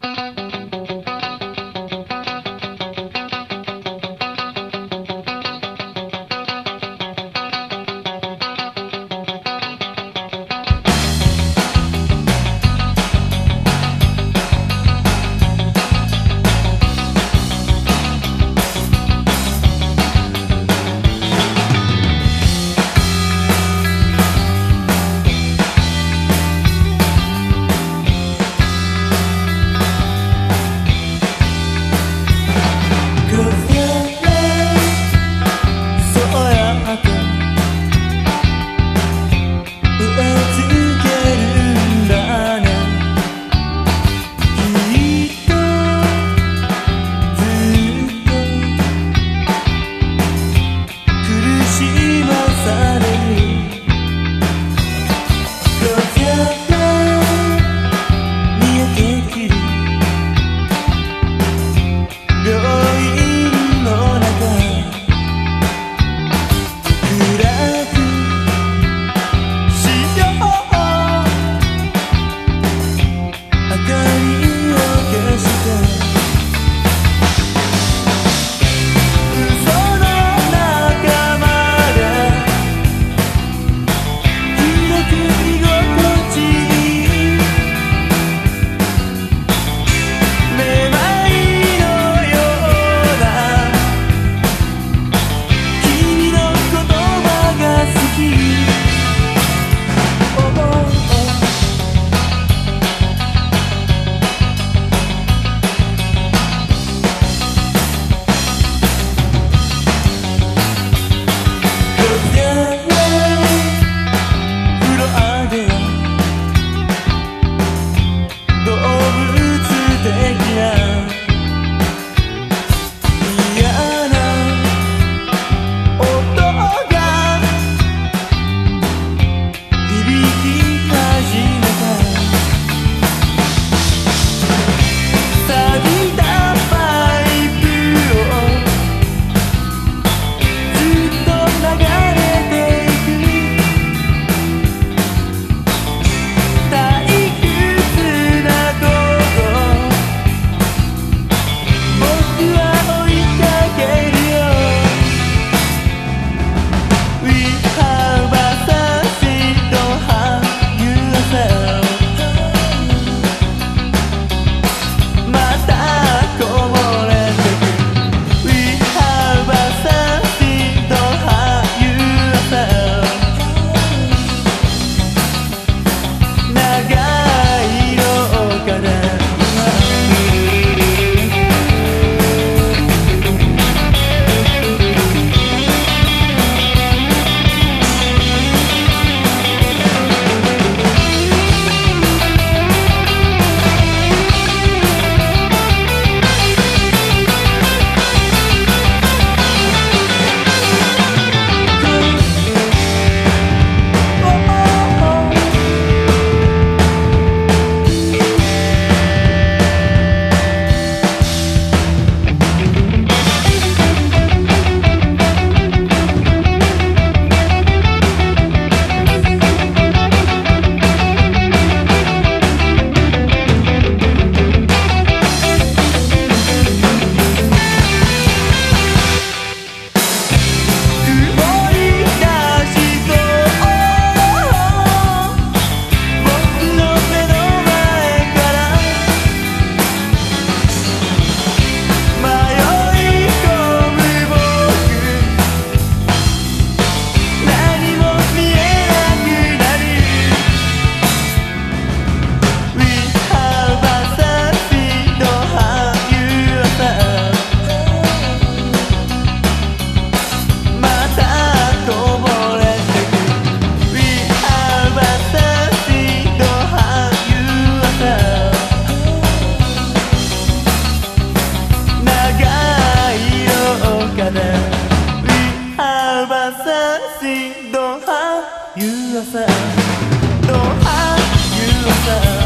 動物 see, don't have you yourself. Don't have you yourself.